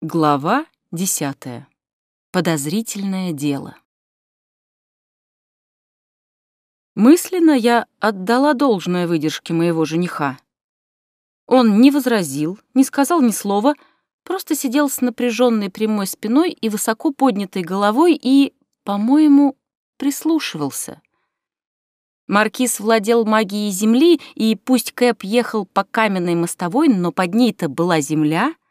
Глава десятая. Подозрительное дело. Мысленно я отдала должное выдержке моего жениха. Он не возразил, не сказал ни слова, просто сидел с напряженной прямой спиной и высоко поднятой головой и, по-моему, прислушивался. Маркиз владел магией земли, и пусть Кэп ехал по каменной мостовой, но под ней-то была земля —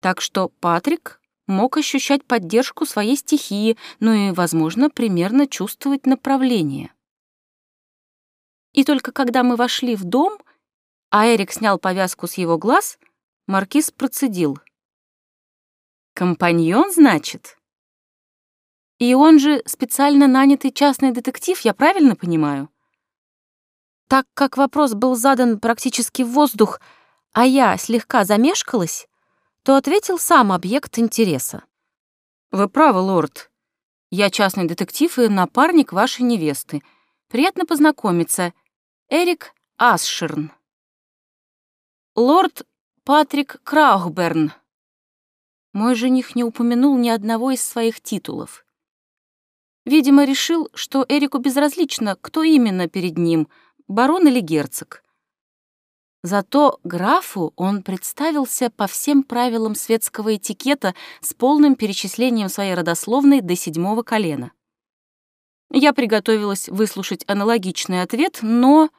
так что Патрик мог ощущать поддержку своей стихии, ну и, возможно, примерно чувствовать направление. И только когда мы вошли в дом, а Эрик снял повязку с его глаз, Маркиз процедил. «Компаньон, значит?» «И он же специально нанятый частный детектив, я правильно понимаю?» Так как вопрос был задан практически в воздух, а я слегка замешкалась, то ответил сам объект интереса. «Вы правы, лорд. Я частный детектив и напарник вашей невесты. Приятно познакомиться. Эрик Асширн. Лорд Патрик Краухберн. Мой жених не упомянул ни одного из своих титулов. Видимо, решил, что Эрику безразлично, кто именно перед ним, барон или герцог. Зато графу он представился по всем правилам светского этикета с полным перечислением своей родословной до седьмого колена. Я приготовилась выслушать аналогичный ответ, но...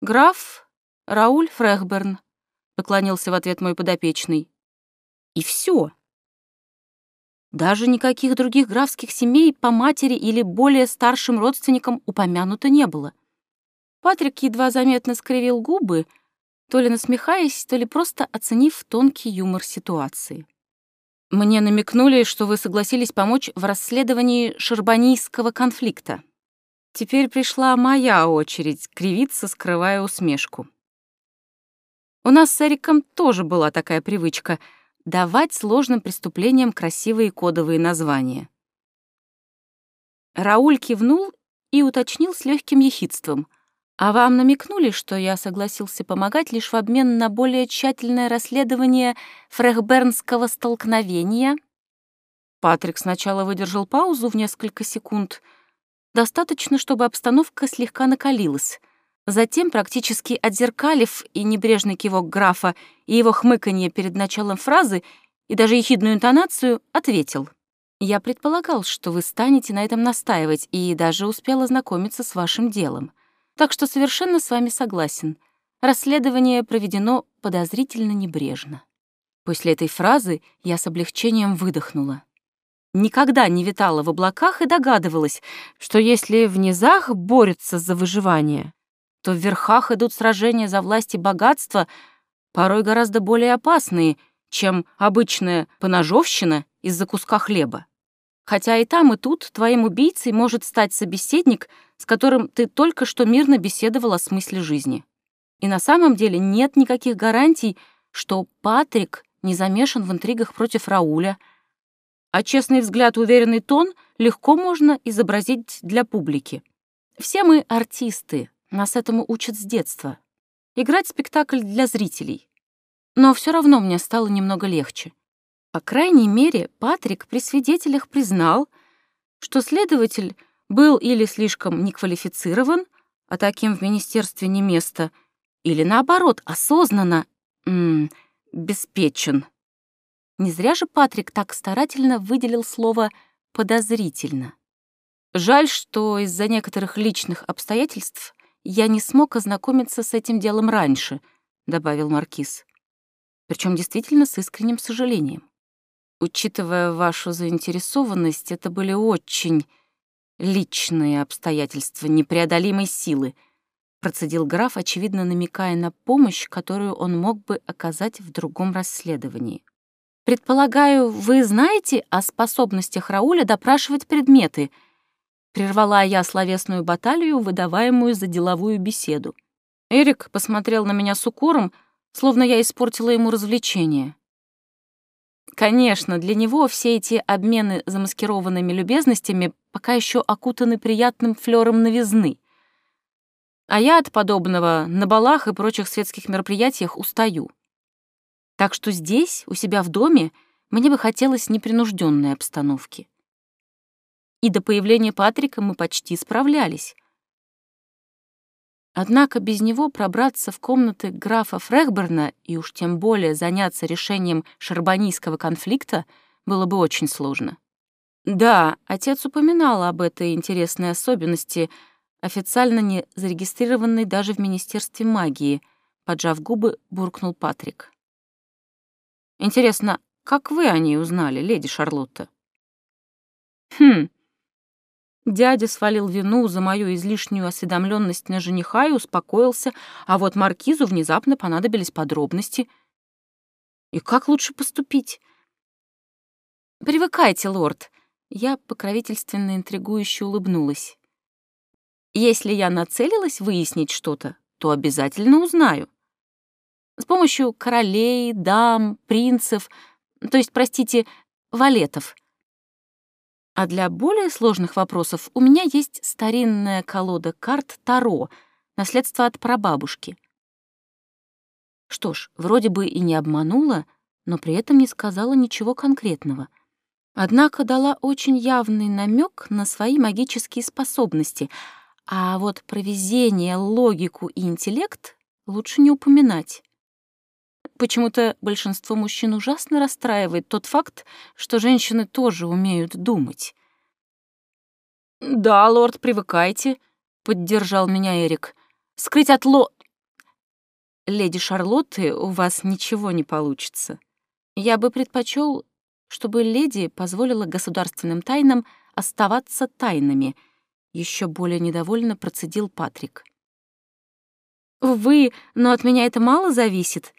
«Граф Рауль Фрехберн», — поклонился в ответ мой подопечный. И все. Даже никаких других графских семей по матери или более старшим родственникам упомянуто не было. Патрик едва заметно скривил губы, то ли насмехаясь, то ли просто оценив тонкий юмор ситуации. «Мне намекнули, что вы согласились помочь в расследовании шарбанийского конфликта. Теперь пришла моя очередь кривиться, скрывая усмешку. У нас с Эриком тоже была такая привычка — давать сложным преступлениям красивые кодовые названия. Рауль кивнул и уточнил с легким ехидством — а вам намекнули, что я согласился помогать лишь в обмен на более тщательное расследование фрехбернского столкновения? Патрик сначала выдержал паузу в несколько секунд. Достаточно, чтобы обстановка слегка накалилась. Затем, практически отзеркалив и небрежный кивок графа, и его хмыканье перед началом фразы, и даже ехидную интонацию, ответил. «Я предполагал, что вы станете на этом настаивать, и даже успел ознакомиться с вашим делом так что совершенно с вами согласен. Расследование проведено подозрительно небрежно. После этой фразы я с облегчением выдохнула. Никогда не витала в облаках и догадывалась, что если в низах борются за выживание, то в верхах идут сражения за власть и богатство, порой гораздо более опасные, чем обычная поножовщина из-за куска хлеба. Хотя и там, и тут твоим убийцей может стать собеседник, с которым ты только что мирно беседовала о смысле жизни. И на самом деле нет никаких гарантий, что Патрик не замешан в интригах против Рауля, а честный взгляд, уверенный тон легко можно изобразить для публики. Все мы артисты, нас этому учат с детства. Играть спектакль для зрителей. Но все равно мне стало немного легче. По крайней мере, Патрик при свидетелях признал, что следователь был или слишком неквалифицирован, а таким в министерстве не место, или наоборот, осознанно м -м, беспечен. Не зря же Патрик так старательно выделил слово «подозрительно». Жаль, что из-за некоторых личных обстоятельств я не смог ознакомиться с этим делом раньше, добавил Маркиз. Причем действительно с искренним сожалением. Учитывая вашу заинтересованность, это были очень личные обстоятельства непреодолимой силы, процедил граф, очевидно намекая на помощь, которую он мог бы оказать в другом расследовании. «Предполагаю, вы знаете о способностях Рауля допрашивать предметы?» Прервала я словесную баталию, выдаваемую за деловую беседу. Эрик посмотрел на меня с укором, словно я испортила ему развлечение. Конечно, для него все эти обмены замаскированными любезностями пока еще окутаны приятным флером новизны. А я от подобного на балах и прочих светских мероприятиях устаю. Так что здесь, у себя в доме, мне бы хотелось непринужденной обстановки. И до появления Патрика мы почти справлялись. Однако без него пробраться в комнаты графа Фрехберна и уж тем более заняться решением шарбанийского конфликта было бы очень сложно. Да, отец упоминал об этой интересной особенности, официально не зарегистрированной даже в Министерстве магии, поджав губы, буркнул Патрик. Интересно, как вы о ней узнали, леди Шарлотта? Хм, Дядя свалил вину за мою излишнюю осведомленность на жениха и успокоился, а вот маркизу внезапно понадобились подробности. И как лучше поступить? «Привыкайте, лорд», — я покровительственно интригующе улыбнулась. «Если я нацелилась выяснить что-то, то обязательно узнаю. С помощью королей, дам, принцев, то есть, простите, валетов — а для более сложных вопросов у меня есть старинная колода карт Таро, наследство от прабабушки. Что ж, вроде бы и не обманула, но при этом не сказала ничего конкретного. Однако дала очень явный намек на свои магические способности, а вот про везение, логику и интеллект лучше не упоминать. Почему-то большинство мужчин ужасно расстраивает тот факт, что женщины тоже умеют думать. «Да, лорд, привыкайте», — поддержал меня Эрик. «Скрыть от ло...» «Леди Шарлотты, у вас ничего не получится. Я бы предпочел, чтобы леди позволила государственным тайнам оставаться тайнами», — еще более недовольно процедил Патрик. «Вы, но от меня это мало зависит»,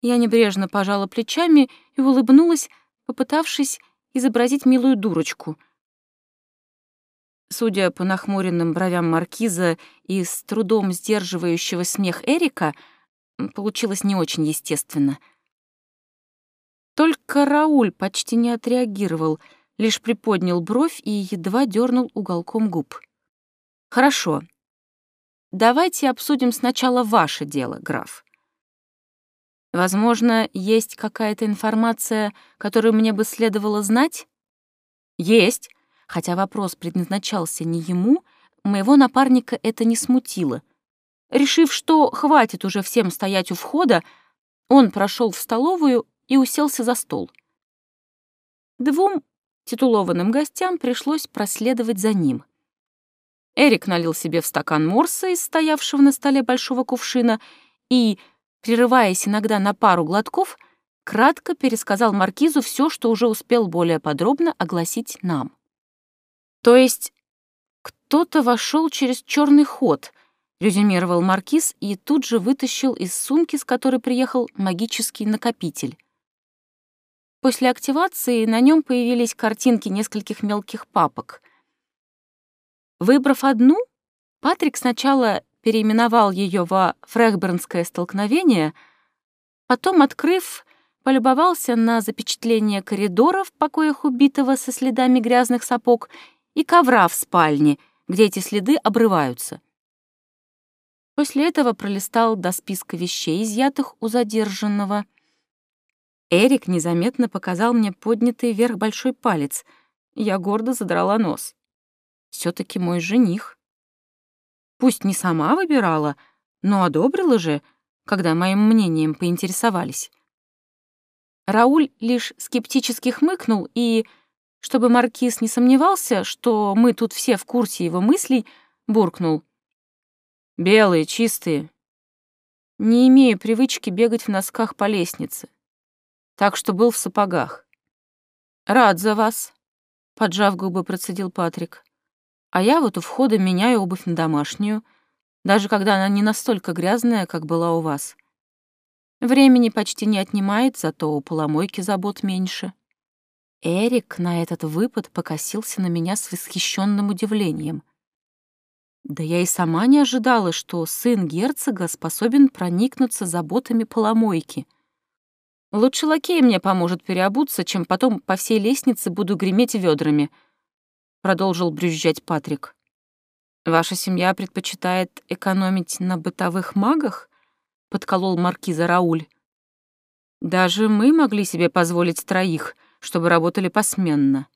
я небрежно пожала плечами и улыбнулась, попытавшись изобразить милую дурочку. Судя по нахмуренным бровям маркиза и с трудом сдерживающего смех Эрика, получилось не очень естественно. Только Рауль почти не отреагировал, лишь приподнял бровь и едва дернул уголком губ. «Хорошо. Давайте обсудим сначала ваше дело, граф. Возможно, есть какая-то информация, которую мне бы следовало знать? Есть. Хотя вопрос предназначался не ему, моего напарника это не смутило. Решив, что хватит уже всем стоять у входа, он прошел в столовую и уселся за стол. Двум титулованным гостям пришлось проследовать за ним. Эрик налил себе в стакан морса из стоявшего на столе большого кувшина и, прерываясь иногда на пару глотков, кратко пересказал Маркизу все, что уже успел более подробно огласить нам. То есть кто-то вошел через черный ход, резюмировал Маркиз и тут же вытащил из сумки, с которой приехал, магический накопитель. После активации на нем появились картинки нескольких мелких папок. Выбрав одну, Патрик сначала переименовал ее во «Фрехбернское столкновение», потом, открыв, полюбовался на запечатление коридора в покоях убитого со следами грязных сапог и ковра в спальне, где эти следы обрываются. После этого пролистал до списка вещей, изъятых у задержанного. Эрик незаметно показал мне поднятый вверх большой палец. Я гордо задрала нос. все таки мой жених. Пусть не сама выбирала, но одобрила же, когда моим мнением поинтересовались. Рауль лишь скептически хмыкнул и, чтобы Маркиз не сомневался, что мы тут все в курсе его мыслей, буркнул. «Белые, чистые. Не имею привычки бегать в носках по лестнице, так что был в сапогах. Рад за вас», — поджав губы, процедил Патрик. А я вот у входа меняю обувь на домашнюю, даже когда она не настолько грязная, как была у вас. Времени почти не отнимает, зато у поломойки забот меньше. Эрик на этот выпад покосился на меня с восхищенным удивлением. Да я и сама не ожидала, что сын герцога способен проникнуться заботами поломойки. Лучше лакей мне поможет переобуться, чем потом по всей лестнице буду греметь ведрами —— продолжил брюзжать Патрик. «Ваша семья предпочитает экономить на бытовых магах?» — подколол маркиза Рауль. Даже мы могли себе позволить троих, чтобы работали посменно.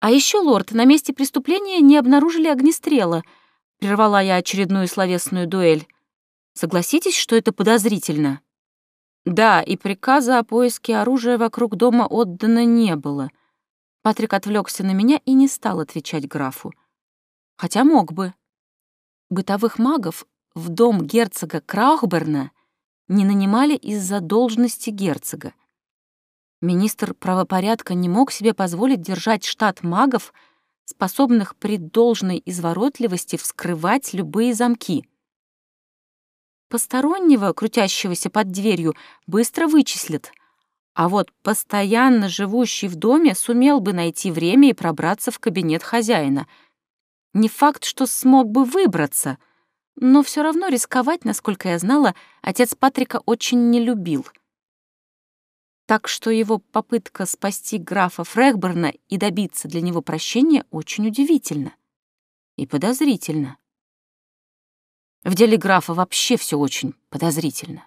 А еще, лорд, на месте преступления не обнаружили огнестрела. Прервала я очередную словесную дуэль. Согласитесь, что это подозрительно? Да, и приказа о поиске оружия вокруг дома отдано не было. Патрик отвлекся на меня и не стал отвечать графу. Хотя мог бы. Бытовых магов в дом герцога Краухберна не нанимали из-за должности герцога. Министр правопорядка не мог себе позволить держать штат магов, способных при должной изворотливости вскрывать любые замки. Постороннего, крутящегося под дверью, быстро вычислят, а вот постоянно живущий в доме сумел бы найти время и пробраться в кабинет хозяина. Не факт, что смог бы выбраться, но все равно рисковать, насколько я знала, отец Патрика очень не любил. Так что его попытка спасти графа Фрэгберна и добиться для него прощения очень удивительна и подозрительно. В деле графа вообще все очень подозрительно.